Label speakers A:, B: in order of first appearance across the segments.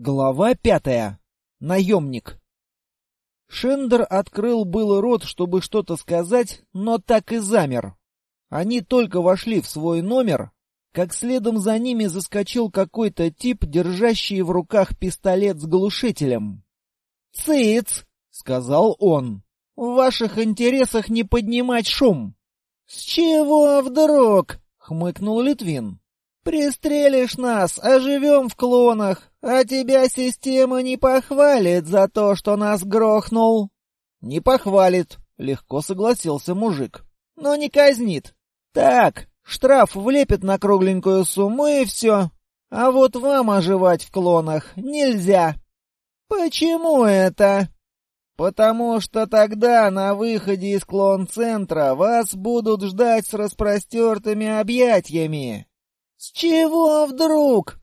A: Глава пятая. Наемник. Шендер открыл было рот, чтобы что-то сказать, но так и замер. Они только вошли в свой номер, как следом за ними заскочил какой-то тип, держащий в руках пистолет с глушителем. «Цыц!» — сказал он. «В ваших интересах не поднимать шум». «С чего вдруг?» — хмыкнул Литвин. «Пристрелишь нас, а живем в клонах, а тебя система не похвалит за то, что нас грохнул». «Не похвалит», — легко согласился мужик. «Но не казнит. Так, штраф влепит на кругленькую сумму и все. А вот вам оживать в клонах нельзя». «Почему это?» «Потому что тогда на выходе из клон-центра вас будут ждать с распростертыми объятиями». «С чего вдруг?»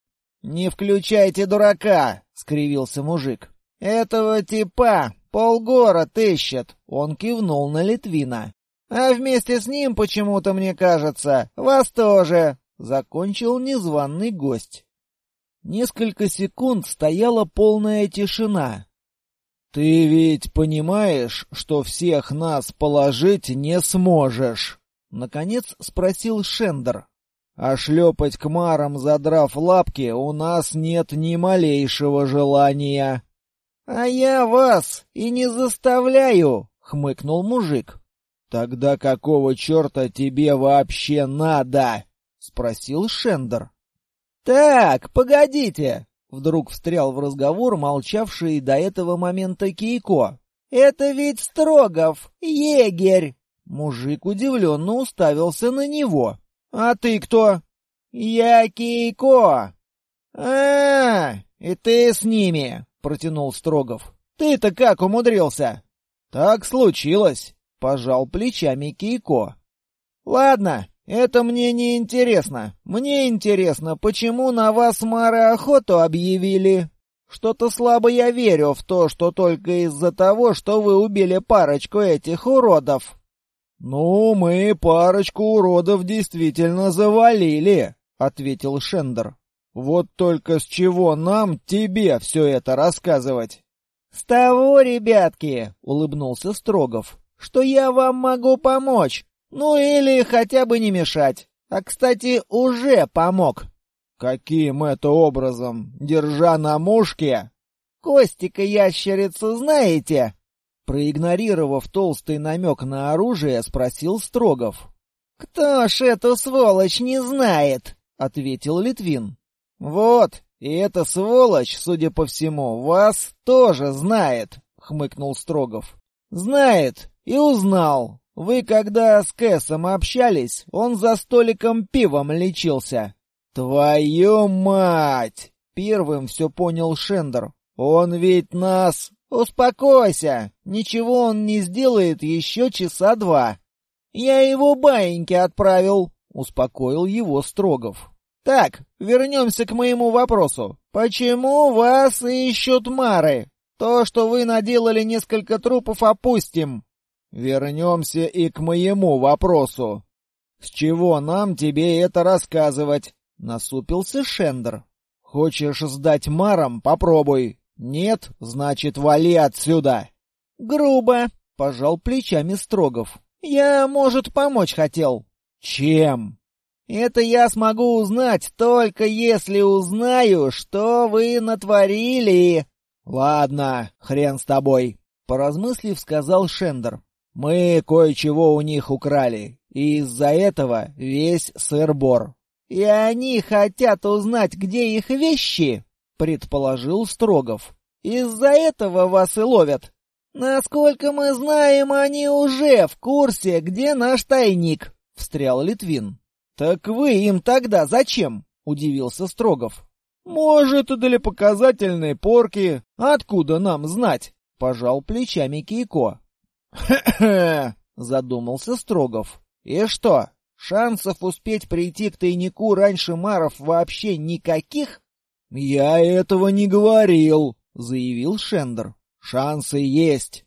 A: «Не включайте дурака!» — скривился мужик. «Этого типа полгород ищет!» — он кивнул на Литвина. «А вместе с ним, почему-то мне кажется, вас тоже!» — закончил незваный гость. Несколько секунд стояла полная тишина. «Ты ведь понимаешь, что всех нас положить не сможешь?» — наконец спросил Шендер. А шлепать к марам, задрав лапки, у нас нет ни малейшего желания. — А я вас и не заставляю, — хмыкнул мужик. — Тогда какого черта тебе вообще надо? — спросил Шендер. — Так, погодите, — вдруг встрял в разговор молчавший до этого момента Кейко. — Это ведь Строгов, егерь! Мужик удивленно уставился на него. «А ты кто?» «Я Кейко!» «А, и ты с ними!» — протянул Строгов. «Ты-то как умудрился?» «Так случилось!» — пожал плечами Кейко. «Ладно, это мне не интересно. Мне интересно, почему на вас Мары охоту объявили?» Что-то слабо я верю в то, что только из-за того, что вы убили парочку этих уродов. «Ну, мы парочку уродов действительно завалили», — ответил Шендер. «Вот только с чего нам тебе все это рассказывать?» «С того, ребятки», — улыбнулся Строгов, — «что я вам могу помочь. Ну или хотя бы не мешать. А, кстати, уже помог». «Каким это образом? Держа на мушке?» «Костика-ящерицу знаете?» Проигнорировав толстый намек на оружие, спросил Строгов. «Кто ж эту сволочь не знает?» — ответил Литвин. «Вот, и эта сволочь, судя по всему, вас тоже знает», — хмыкнул Строгов. «Знает и узнал. Вы когда с Кэсом общались, он за столиком пивом лечился». «Твою мать!» — первым все понял Шендер. «Он ведь нас «Успокойся! Ничего он не сделает еще часа два. Я его баиньки отправил», — успокоил его Строгов. «Так, вернемся к моему вопросу. Почему вас ищут Мары? То, что вы наделали несколько трупов, опустим». «Вернемся и к моему вопросу. С чего нам тебе это рассказывать?» — насупился Шендер. «Хочешь сдать Марам? Попробуй. «Нет, значит, вали отсюда!» «Грубо!» — пожал плечами Строгов. «Я, может, помочь хотел». «Чем?» «Это я смогу узнать, только если узнаю, что вы натворили». «Ладно, хрен с тобой», — поразмыслив, сказал Шендер. «Мы кое-чего у них украли, и из-за этого весь сыр-бор». «И они хотят узнать, где их вещи?» — предположил Строгов. «Из-за этого вас и ловят. Насколько мы знаем, они уже в курсе, где наш тайник», — встрял Литвин. «Так вы им тогда зачем?» — удивился Строгов. «Может, для показательной порки. Откуда нам знать?» — пожал плечами Кейко. «Хе-хе!» — задумался Строгов. «И что, шансов успеть прийти к тайнику раньше Маров вообще никаких?» «Я этого не говорил», — заявил Шендер. «Шансы есть».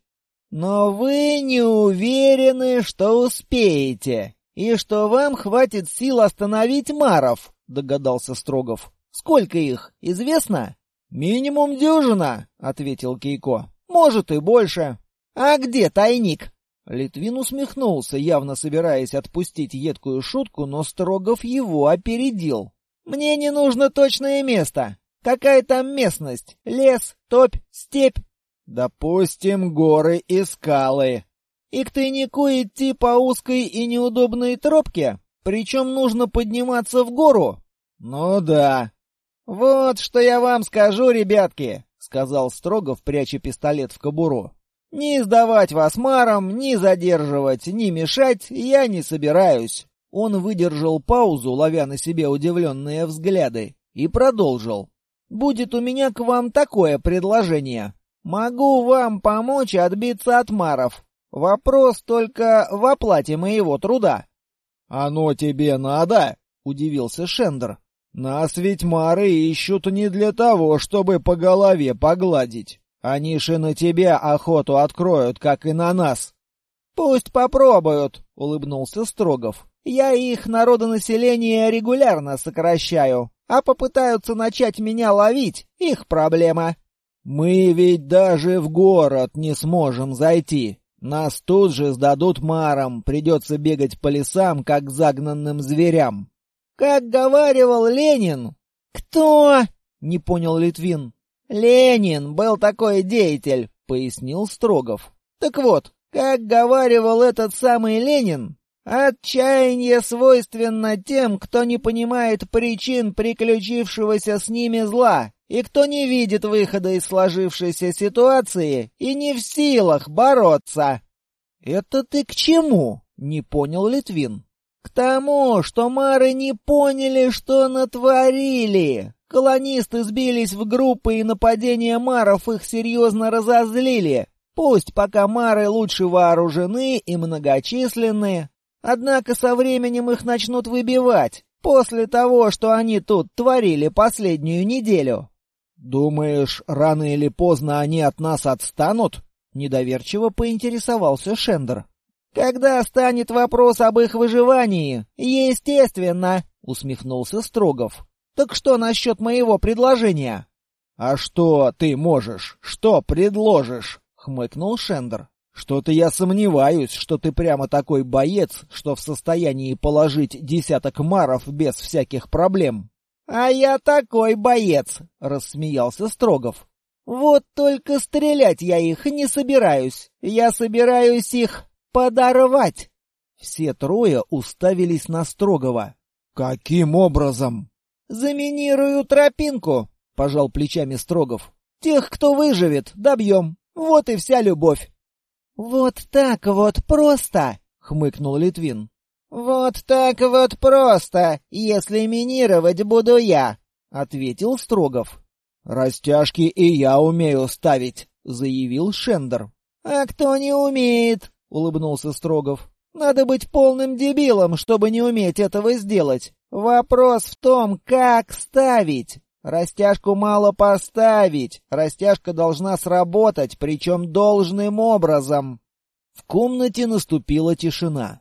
A: «Но вы не уверены, что успеете, и что вам хватит сил остановить Маров», — догадался Строгов. «Сколько их, известно?» Минимум дюжина, ответил Кейко. Может и больше. А где тайник? Литвин усмехнулся, явно собираясь отпустить едкую шутку, но Строгов его опередил. «Мне не нужно точное место. Какая там местность? Лес, топь, степь?» «Допустим, горы и скалы». «И к тайнику идти по узкой и неудобной тропке? Причем нужно подниматься в гору?» «Ну да». «Вот что я вам скажу, ребятки», — сказал Строгов, пряча пистолет в кобуру. Ни сдавать вас маром, ни задерживать, ни мешать я не собираюсь. Он выдержал паузу, ловя на себе удивленные взгляды, и продолжил. Будет у меня к вам такое предложение. Могу вам помочь отбиться от маров. Вопрос только в оплате моего труда. Оно тебе надо? удивился Шендер. Нас ведь мары ищут не для того, чтобы по голове погладить. Они же на тебя охоту откроют, как и на нас. Пусть попробуют, улыбнулся Строгов. Я их народонаселение регулярно сокращаю, а попытаются начать меня ловить, их проблема. Мы ведь даже в город не сможем зайти. Нас тут же сдадут марам, придется бегать по лесам, как загнанным зверям. Как говаривал Ленин. Кто? Не понял Литвин. «Ленин был такой деятель», — пояснил Строгов. «Так вот, как говаривал этот самый Ленин, отчаяние свойственно тем, кто не понимает причин приключившегося с ними зла, и кто не видит выхода из сложившейся ситуации и не в силах бороться». «Это ты к чему?» — не понял Литвин. «К тому, что мары не поняли, что натворили. Колонисты сбились в группы, и нападения маров их серьезно разозлили. Пусть пока мары лучше вооружены и многочисленны, однако со временем их начнут выбивать, после того, что они тут творили последнюю неделю. «Думаешь, рано или поздно они от нас отстанут?» — недоверчиво поинтересовался Шендер. «Когда станет вопрос об их выживании? Естественно!» — усмехнулся Строгов. Так что насчет моего предложения? А что ты можешь? Что предложишь? хмыкнул Шендер. Что-то я сомневаюсь, что ты прямо такой боец, что в состоянии положить десяток маров без всяких проблем. А я такой боец, рассмеялся Строгов. Вот только стрелять я их не собираюсь. Я собираюсь их подорвать. Все трое уставились на Строгова. Каким образом? «Заминирую тропинку», — пожал плечами Строгов. «Тех, кто выживет, добьем. Вот и вся любовь». «Вот так вот просто», — хмыкнул Литвин. «Вот так вот просто, если минировать буду я», — ответил Строгов. «Растяжки и я умею ставить», — заявил Шендер. «А кто не умеет?» — улыбнулся Строгов. «Надо быть полным дебилом, чтобы не уметь этого сделать. Вопрос в том, как ставить. Растяжку мало поставить. Растяжка должна сработать, причем должным образом. В комнате наступила тишина.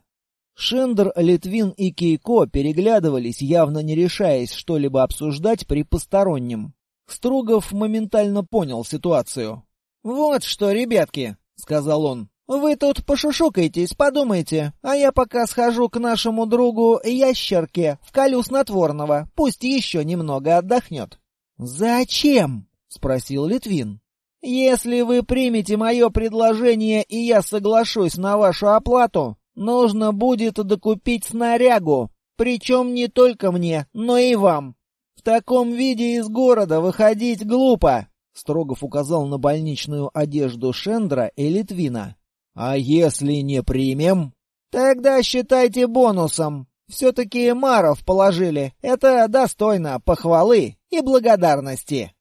A: Шендер, Литвин и Кейко переглядывались, явно не решаясь что-либо обсуждать при постороннем. Строгов моментально понял ситуацию. «Вот что, ребятки», — сказал он, «Вы тут пошушукайтесь, подумайте, а я пока схожу к нашему другу Ящерке, вколю снотворного, пусть еще немного отдохнет». «Зачем?» — спросил Литвин. «Если вы примете мое предложение и я соглашусь на вашу оплату, нужно будет докупить снарягу, причем не только мне, но и вам. В таком виде из города выходить глупо». Строгов указал на больничную одежду Шендра и Литвина. А если не примем? Тогда считайте бонусом. Все-таки Маров положили. Это достойно похвалы и благодарности.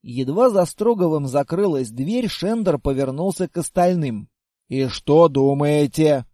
A: Едва за Строговым закрылась дверь, Шендер повернулся к остальным. «И что думаете?»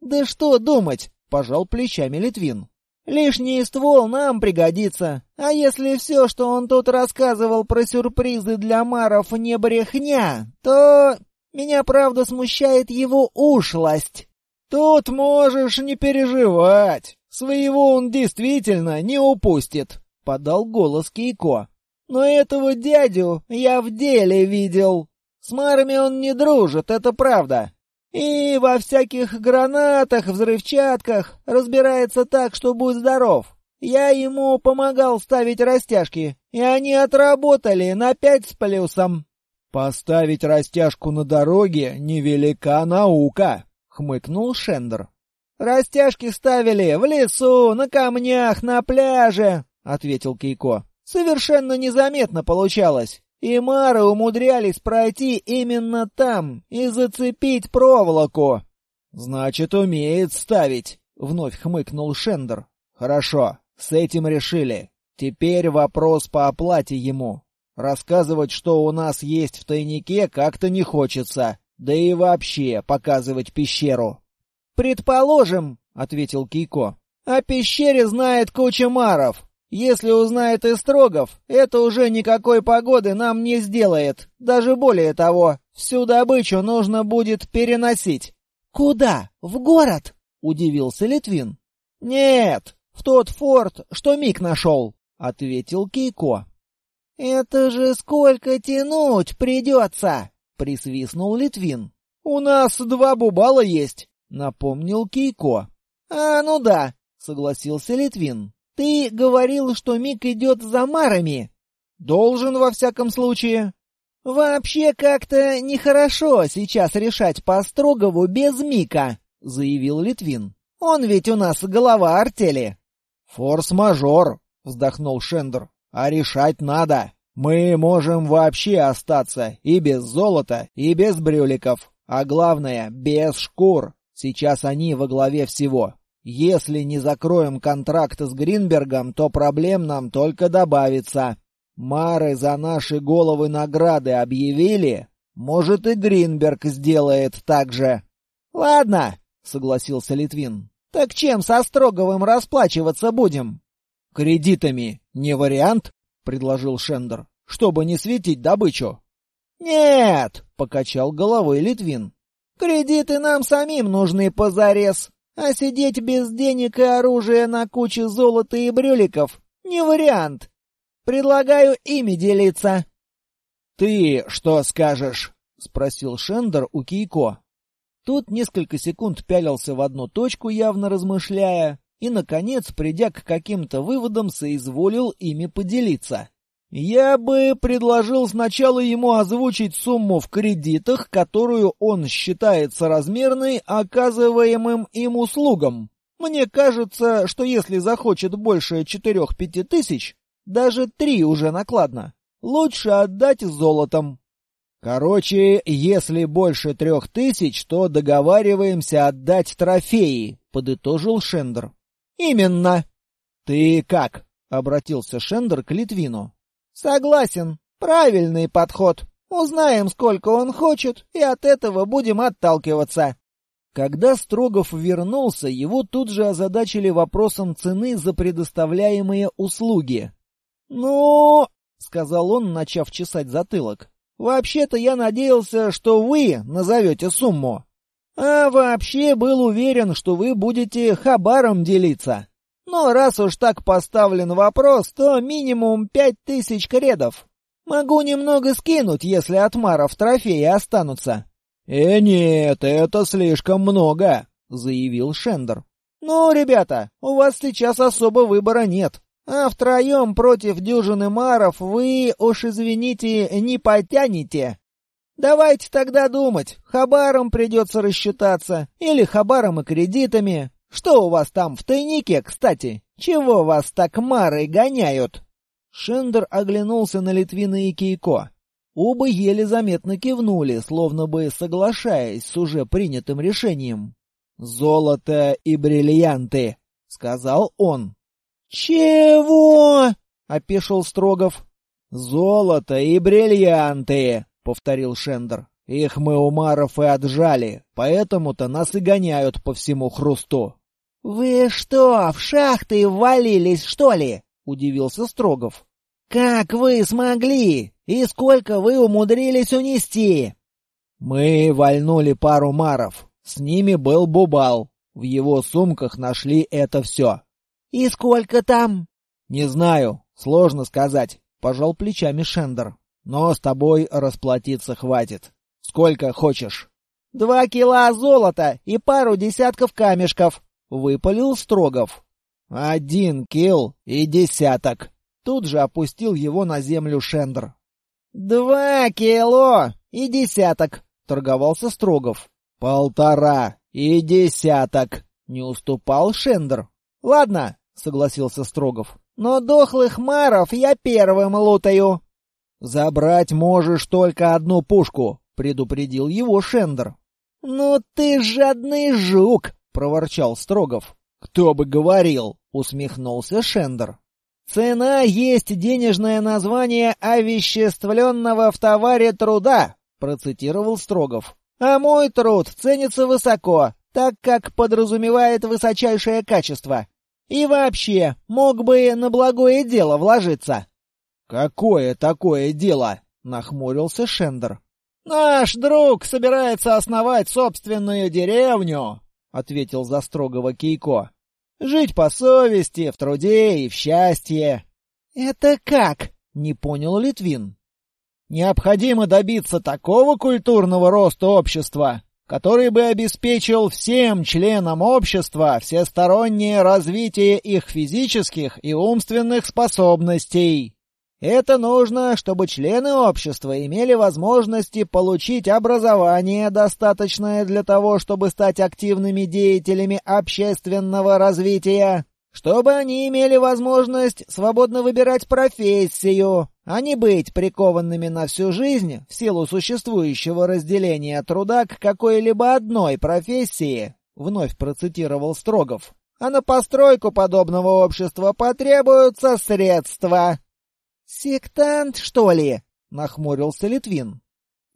A: «Да что думать?» — пожал плечами Литвин. «Лишний ствол нам пригодится. А если все, что он тут рассказывал про сюрпризы для Маров, не брехня, то меня, правда, смущает его ушлость. Тут можешь не переживать. Своего он действительно не упустит, подал голос Кейко. Но этого дядю я в деле видел. С марами он не дружит, это правда. И во всяких гранатах, взрывчатках разбирается так, что будь здоров. Я ему помогал ставить растяжки, и они отработали на пять с плюсом.
B: «Поставить растяжку на дороге — невелика наука», — хмыкнул Шендер.
A: «Растяжки ставили в лесу, на камнях, на пляже», — ответил Кейко. «Совершенно незаметно получалось. И мары умудрялись пройти именно там и зацепить проволоку».
B: «Значит, умеет ставить», — вновь хмыкнул Шендер. «Хорошо, с этим решили. Теперь вопрос по оплате ему. Рассказывать, что у нас есть в тайнике, как-то не хочется. Да и вообще показывать пещеру.
A: «Предположим», — ответил Кейко. «О пещере знает куча маров. Если узнает Истрогов, это уже никакой погоды нам не сделает. Даже более того, всю добычу нужно будет переносить». «Куда? В город?» — удивился Литвин. «Нет, в тот форт, что Мик нашел», — ответил Кейко. «Это же сколько тянуть придется!» — присвистнул Литвин. «У нас два бубала есть», — напомнил Кейко. «А, ну да», — согласился Литвин. «Ты говорил, что Мик идет за Марами». «Должен, во всяком случае». «Вообще как-то нехорошо сейчас решать по Строгову без Мика», — заявил Литвин. «Он ведь у нас голова артели».
B: «Форс-мажор», — вздохнул Шендер. А решать надо. Мы можем вообще остаться и без золота, и без брюликов. А главное, без шкур. Сейчас они во главе всего. Если не закроем контракт с Гринбергом, то проблем нам только добавится. Мары за наши головы награды объявили? Может, и Гринберг сделает так же.
A: Ладно, согласился Литвин. Так чем со Строговым расплачиваться будем?
B: «Кредитами не вариант?» — предложил Шендер, — «чтобы не светить добычу».
A: «Нет!» — покачал головой Литвин. «Кредиты нам самим нужны позарез, а сидеть без денег и оружия на куче золота и брюликов — не вариант. Предлагаю ими делиться».
B: «Ты что скажешь?» — спросил Шендер у Кейко.
A: Тут несколько секунд пялился в одну точку, явно размышляя, и, наконец, придя к каким-то выводам, соизволил ими поделиться. Я бы предложил сначала ему озвучить сумму в кредитах, которую он считает соразмерной оказываемым им услугам. Мне кажется, что если захочет больше четырех-пяти тысяч, даже три уже накладно, лучше отдать золотом.
B: Короче, если больше трех тысяч, то договариваемся отдать трофеи, подытожил Шендер.
A: «Именно!»
B: «Ты как?» — обратился Шендер к Литвину.
A: «Согласен. Правильный подход. Узнаем, сколько он хочет, и от этого будем отталкиваться». Когда Строгов вернулся, его тут же озадачили вопросом цены за предоставляемые услуги. «Ну...» — сказал он, начав чесать затылок. «Вообще-то я надеялся, что вы назовете сумму». А вообще был уверен, что вы будете хабаром делиться. Но раз уж так поставлен вопрос, то минимум пять тысяч кредов. Могу немного скинуть, если от маров трофеи останутся.
B: «Э, нет, это слишком много», — заявил Шендер.
A: «Ну, ребята, у вас сейчас особо выбора нет. А втроем против дюжины маров вы, уж извините, не потянете. Давайте тогда думать, хабаром придется рассчитаться, или хабаром и кредитами. Что у вас там в тайнике, кстати? Чего вас так мары гоняют?» Шендер оглянулся на Литвина и Кейко. Оба еле заметно кивнули, словно бы соглашаясь с уже принятым решением.
B: «Золото и бриллианты», — сказал он.
A: «Чего?» — опешил Строгов.
B: «Золото и бриллианты», — повторил Шендер. «Их мы у Маров и отжали, поэтому-то нас и гоняют по всему хрусту».
A: «Вы что, в шахты ввалились, что ли?» — удивился Строгов. «Как вы смогли? И сколько вы умудрились унести?»
B: «Мы вальнули пару Маров. С ними был Бубал. В его сумках нашли это все».
A: «И сколько там?»
B: «Не знаю. Сложно сказать. пожал плечами Шендер. Но с тобой расплатиться хватит. Сколько хочешь.
A: Два кило золота и пару десятков камешков, выпалил Строгов.
B: Один килл и десяток. Тут же опустил его на землю Шендер.
A: Два кило и десяток, торговался Строгов.
B: Полтора и десяток, не уступал Шендер.
A: Ладно, согласился Строгов. Но дохлых маров я первым лутаю.
B: Забрать можешь только одну пушку, предупредил его Шендер.
A: Ну ты жадный жук, проворчал Строгов.
B: Кто бы говорил, усмехнулся Шендер.
A: Цена есть денежное название овеществленного в товаре труда, процитировал Строгов. А мой труд ценится высоко, так как подразумевает высочайшее качество. И вообще, мог бы на благое дело вложиться.
B: Какое такое дело? нахмурился Шендер.
A: Наш друг собирается основать собственную деревню, ответил за строгого Кейко. Жить по совести, в труде и в счастье. Это как? не понял Литвин. Необходимо добиться такого культурного роста общества, который бы обеспечил всем членам общества всестороннее развитие их физических и умственных способностей. Это нужно, чтобы члены общества имели возможности получить образование, достаточное для того, чтобы стать активными деятелями общественного развития, чтобы они имели возможность свободно выбирать профессию, а не быть прикованными на всю жизнь в силу существующего разделения труда к какой-либо одной профессии, вновь процитировал Строгов. А на постройку подобного общества потребуются средства. Сектант, что ли? нахмурился Литвин.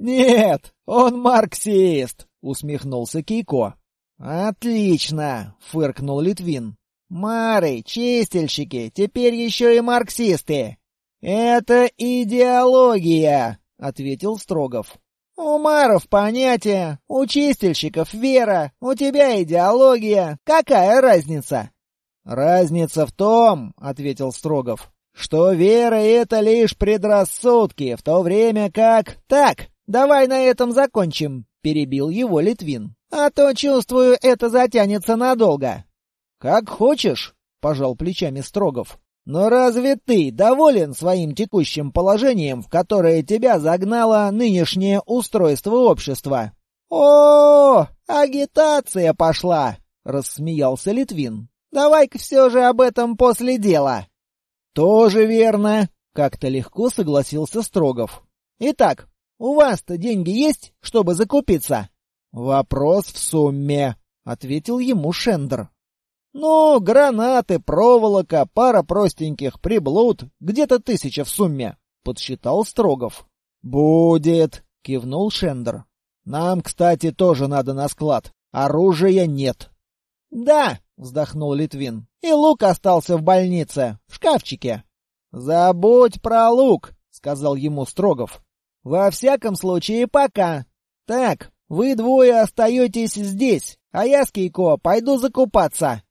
A: Нет, он марксист, усмехнулся Кейко. Отлично, фыркнул Литвин. Мары, чистильщики, теперь еще и марксисты. Это идеология, ответил Строгов. У Маров понятие, у чистильщиков вера, у тебя идеология. Какая разница? Разница в том, ответил Строгов, что вера это лишь предрассудки, в то время как... Так, давай на этом закончим, перебил его Литвин. А то чувствую, это затянется надолго. «Как хочешь», — пожал плечами Строгов. «Но разве ты доволен своим текущим положением, в которое тебя загнало нынешнее устройство общества?» «О, агитация пошла!» — рассмеялся Литвин. «Давай-ка все же об этом после дела». «Тоже верно», — как-то легко согласился Строгов. «Итак, у вас-то деньги есть, чтобы закупиться?» «Вопрос в сумме», — ответил ему Шендер. Ну, гранаты, проволока, пара простеньких приблуд, где-то тысяча в сумме, подсчитал Строгов. Будет, кивнул Шендер. Нам, кстати, тоже надо на склад. Оружия нет. Да, вздохнул Литвин. И лук остался в больнице, в шкафчике. Забудь про лук, сказал ему Строгов. Во всяком случае, пока. Так, вы двое остаетесь здесь, а я с Кейко пойду закупаться.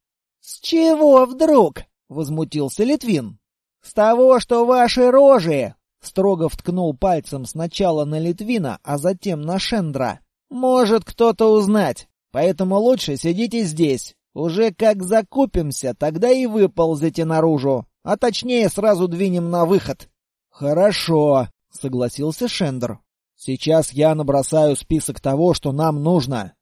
A: «С чего вдруг?» — возмутился Литвин. «С того, что ваши рожи!» — строго вткнул пальцем сначала на Литвина, а затем на Шендра. «Может кто-то узнать, поэтому лучше сидите здесь. Уже как закупимся, тогда и выползите наружу, а точнее сразу двинем на выход». «Хорошо», — согласился Шендер. «Сейчас я набросаю список того, что нам нужно».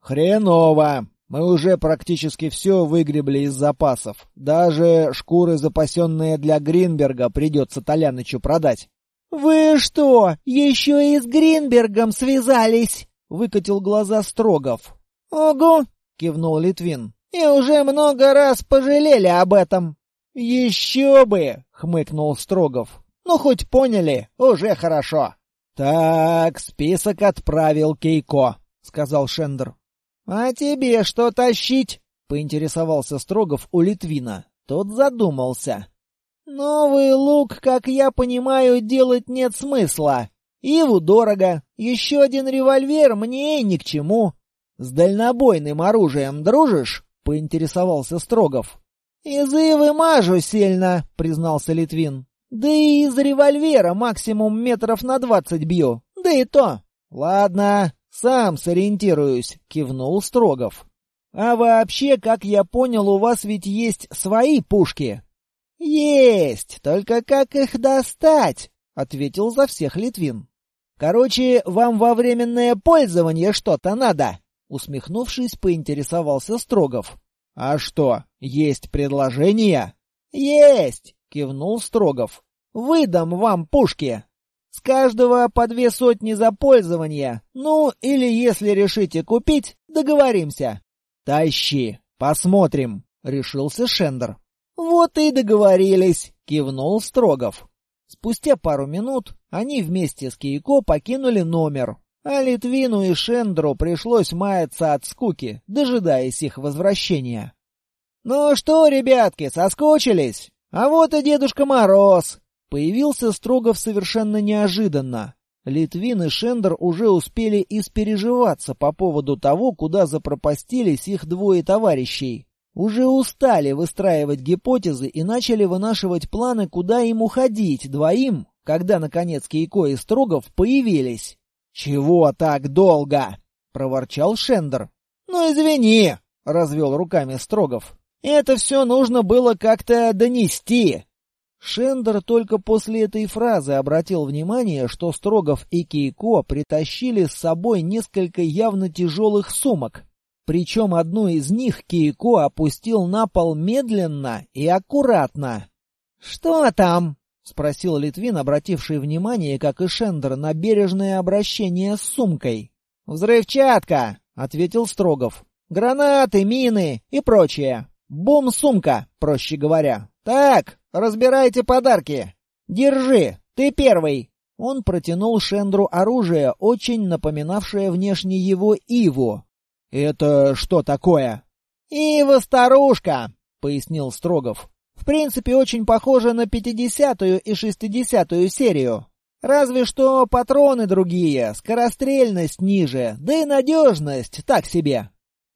A: «Хреново!» Мы уже практически все выгребли из запасов. Даже шкуры, запасенные для Гринберга, придется Толянычу продать. «Вы что, еще и с Гринбергом связались?» — выкатил глаза Строгов. «Ого!» — кивнул Литвин. «И уже много раз пожалели об этом». «Еще бы!» — хмыкнул Строгов. «Ну, хоть поняли, уже хорошо». «Так, список отправил Кейко», — сказал Шендер. «А тебе что тащить?» — поинтересовался Строгов у Литвина. Тот задумался. «Новый лук, как я понимаю, делать нет смысла. Иву дорого. Еще один револьвер мне ни к чему. С дальнобойным оружием дружишь?» — поинтересовался Строгов. «Из Ивы мажу сильно», — признался Литвин. Да и из револьвера максимум метров на двадцать бью. Да и то. Ладно, сам сориентируюсь, кивнул Строгов. А вообще, как я понял, у вас ведь есть свои пушки. Есть, только как их достать? ответил за всех Литвин. Короче, вам во временное пользование что-то надо, усмехнувшись, поинтересовался Строгов. А что, есть предложение? Есть, кивнул Строгов. Выдам вам пушки. С каждого по две сотни за пользование. Ну, или если решите купить, договоримся. Тащи, посмотрим, решился Шендер. Вот и договорились, кивнул Строгов. Спустя пару минут они вместе с Кейко покинули номер, а Литвину и Шендру пришлось маяться от скуки, дожидаясь их возвращения. «Ну что, ребятки, соскучились? А вот и Дедушка Мороз!» Появился Строгов совершенно неожиданно. Литвин и Шендер уже успели испереживаться по поводу того, куда запропастились их двое товарищей. Уже устали выстраивать гипотезы и начали вынашивать планы, куда им уходить двоим, когда, наконец, Кейко и Строгов появились. «Чего так долго?» — проворчал Шендер. «Ну, извини!» — развел руками Строгов. «Это все нужно было как-то донести!» Шендер только после этой фразы обратил внимание, что Строгов и Кейко притащили с собой несколько явно тяжелых сумок. Причем одну из них Кейко опустил на пол медленно и аккуратно. «Что там?» — спросил Литвин, обративший внимание, как и Шендер, на бережное обращение с сумкой. «Взрывчатка!» — ответил Строгов. «Гранаты, мины и прочее. Бум-сумка, проще говоря. Так, разбирайте подарки. Держи, ты первый!» Он протянул Шендру оружие, очень напоминавшее внешне его Иву. «Это что такое?» «Ива-старушка!» — пояснил Строгов. В принципе, очень похоже на 50-ю и 60-ю серию. Разве что патроны другие, скорострельность ниже, да и надежность так себе.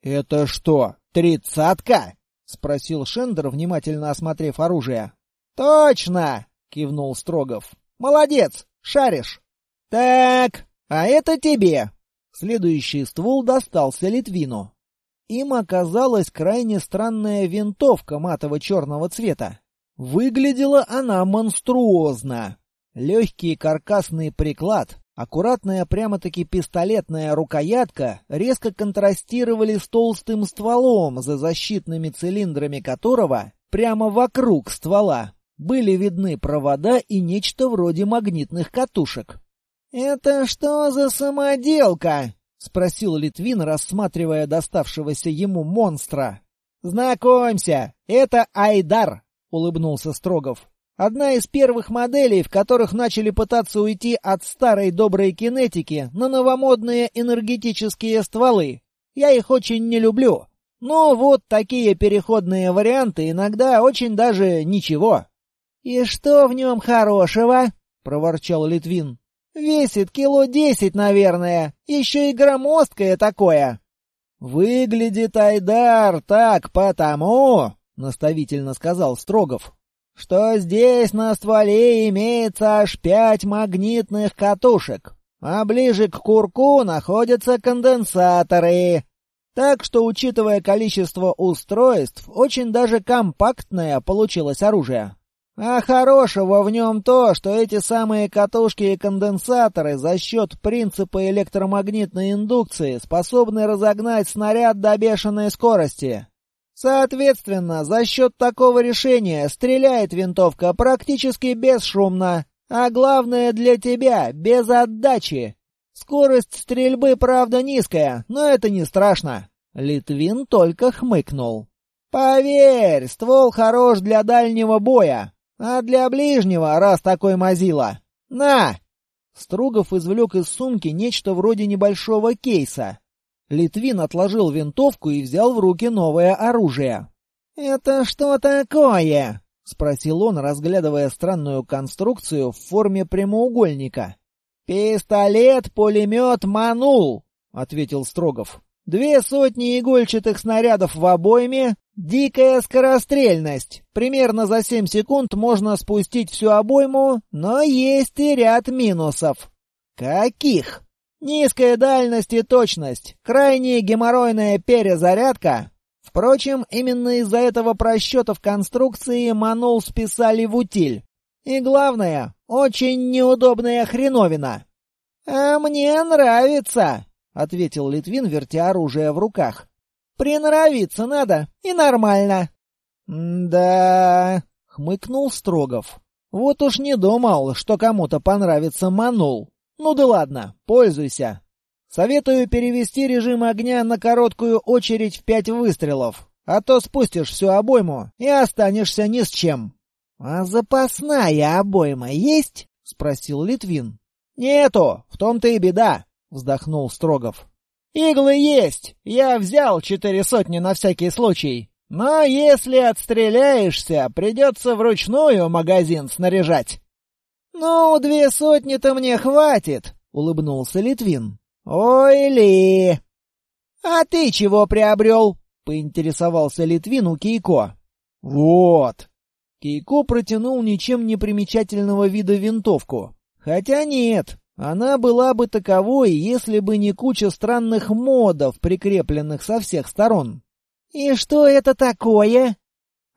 A: «Это что, тридцатка?» — спросил Шендер, внимательно осмотрев оружие. «Точно!» — кивнул Строгов. «Молодец, шаришь!» «Так, а это тебе!» Следующий ствол достался Литвину. Им оказалась крайне странная винтовка матово-черного цвета. Выглядела она монструозно. Легкий каркасный приклад, аккуратная прямо-таки пистолетная рукоятка резко контрастировали с толстым стволом, за защитными цилиндрами которого, прямо вокруг ствола, были видны провода и нечто вроде магнитных катушек. «Это что за самоделка?» — спросил Литвин, рассматривая доставшегося ему монстра. «Знакомься, это Айдар», — улыбнулся Строгов. «Одна из первых моделей, в которых начали пытаться уйти от старой доброй кинетики на новомодные энергетические стволы. Я их очень не люблю. Но вот такие переходные варианты иногда очень даже ничего». «И что в нем хорошего?» — проворчал Литвин. Весит кило десять, наверное. Еще и громоздкое такое. Выглядит Айдар так потому, наставительно сказал Строгов, что здесь на стволе имеется аж пять магнитных катушек, а ближе к курку находятся конденсаторы. Так что, учитывая количество устройств, очень даже компактное получилось оружие. А хорошего в нем то, что эти самые катушки и конденсаторы за счет принципа электромагнитной индукции способны разогнать снаряд до бешеной скорости. Соответственно, за счет такого решения стреляет винтовка практически бесшумно, а главное для тебя — без отдачи. Скорость стрельбы, правда, низкая, но это не страшно. Литвин только хмыкнул. «Поверь, ствол хорош для дальнего боя, а для ближнего, раз такой мазила. На!» Стругов извлек из сумки нечто вроде небольшого кейса. Литвин отложил винтовку и взял в руки новое оружие. «Это что такое?» — спросил он, разглядывая странную конструкцию в форме прямоугольника. «Пистолет-пулемет «Манул», — ответил Строгов. «Две сотни игольчатых снарядов в обойме, Дикая скорострельность. Примерно за 7 секунд можно спустить всю обойму, но есть и ряд минусов. Каких? Низкая дальность и точность, крайне геморройная перезарядка. Впрочем, именно из-за этого просчета в конструкции манул списали в утиль. И главное, очень неудобная хреновина. «А мне нравится», — ответил Литвин, вертя оружие в руках. Приноровиться надо, и нормально. «Да...» — хмыкнул Строгов. «Вот уж не думал, что кому-то понравится манул. Ну да ладно, пользуйся. Советую перевести режим огня на короткую очередь в пять выстрелов, а то спустишь всю обойму и останешься ни с чем». «А запасная обойма есть?» — спросил Литвин. «Нету, в том-то и беда», — вздохнул Строгов. Иглы есть. Я взял четыре сотни на всякий случай. Но если отстреляешься, придется вручную магазин снаряжать. Ну, две сотни-то мне хватит, улыбнулся Литвин. Ой ли. А ты чего приобрел? поинтересовался Литвин у Кейко. Вот. Кейко протянул ничем не примечательного вида винтовку. Хотя нет, она была бы таковой, если бы не куча странных модов, прикрепленных со всех сторон. «И что это такое?»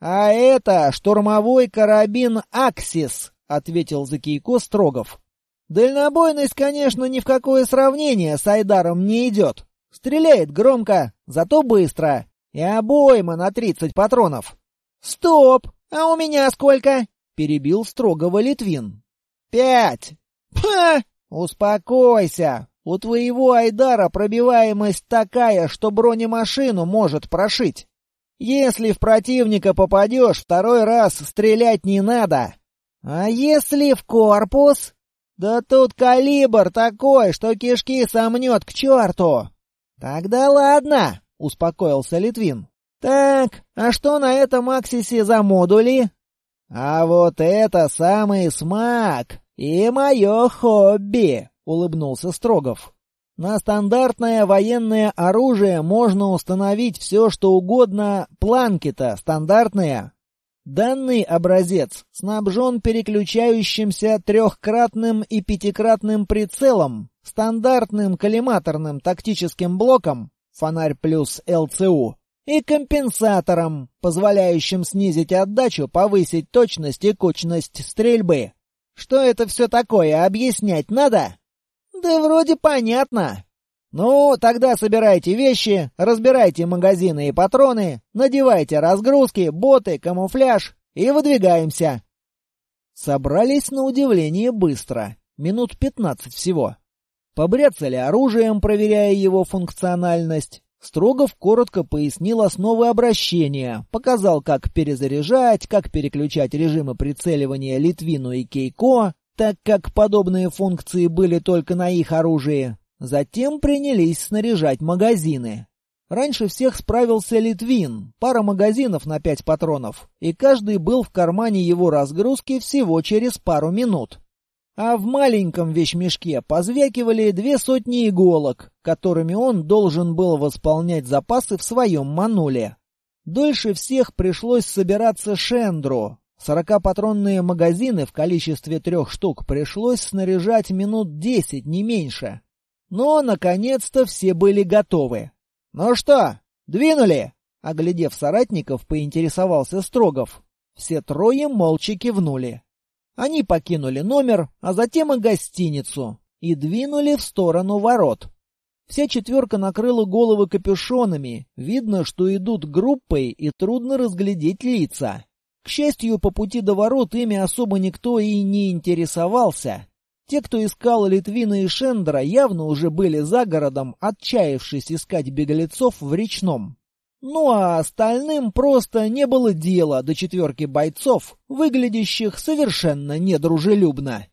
A: «А это штурмовой карабин «Аксис», — ответил Закийко Строгов. «Дальнобойность, конечно, ни в какое сравнение с Айдаром не идет. Стреляет громко, зато быстро. И обойма на тридцать патронов». «Стоп! А у меня сколько?» — перебил строгого Литвин. «Пять!» «Ха! «Успокойся! У твоего Айдара пробиваемость такая, что бронемашину может прошить. Если в противника попадешь, второй раз стрелять не надо. А если в корпус? Да тут калибр такой, что кишки сомнет к черту!» «Тогда ладно», — успокоился Литвин. «Так, а что на этом Аксисе за модули?» «А вот это самый смак! «И мое хобби!» — улыбнулся Строгов. «На стандартное военное оружие можно установить все, что угодно, планки-то стандартные. Данный образец снабжен переключающимся трехкратным и пятикратным прицелом, стандартным коллиматорным тактическим блоком, фонарь плюс ЛЦУ, и компенсатором, позволяющим снизить отдачу, повысить точность и кучность стрельбы. Что это все такое, объяснять надо? Да вроде понятно. Ну, тогда собирайте вещи, разбирайте магазины и патроны, надевайте разгрузки, боты, камуфляж и выдвигаемся. Собрались на удивление быстро, минут пятнадцать всего. Побряцали оружием, проверяя его функциональность. Строгов коротко пояснил основы обращения, показал, как перезаряжать, как переключать режимы прицеливания Литвину и Кейко, так как подобные функции были только на их оружии. Затем принялись снаряжать магазины. Раньше всех справился Литвин, пара магазинов на пять патронов, и каждый был в кармане его разгрузки всего через пару минут а в маленьком вещмешке позвякивали две сотни иголок, которыми он должен был восполнять запасы в своем мануле. Дольше всех пришлось собираться Шендру. Сорокапатронные магазины в количестве трех штук пришлось снаряжать минут десять, не меньше. Но, наконец-то, все были готовы. «Ну что, двинули?» Оглядев соратников, поинтересовался Строгов. Все трое молча кивнули. Они покинули номер, а затем и гостиницу, и двинули в сторону ворот. Вся четверка накрыла головы капюшонами, видно, что идут группой и трудно разглядеть лица. К счастью, по пути до ворот ими особо никто и не интересовался. Те, кто искал Литвина и Шендера, явно уже были за городом, отчаявшись искать беглецов в речном. Ну а остальным просто не было дела до четверки бойцов, выглядящих совершенно недружелюбно.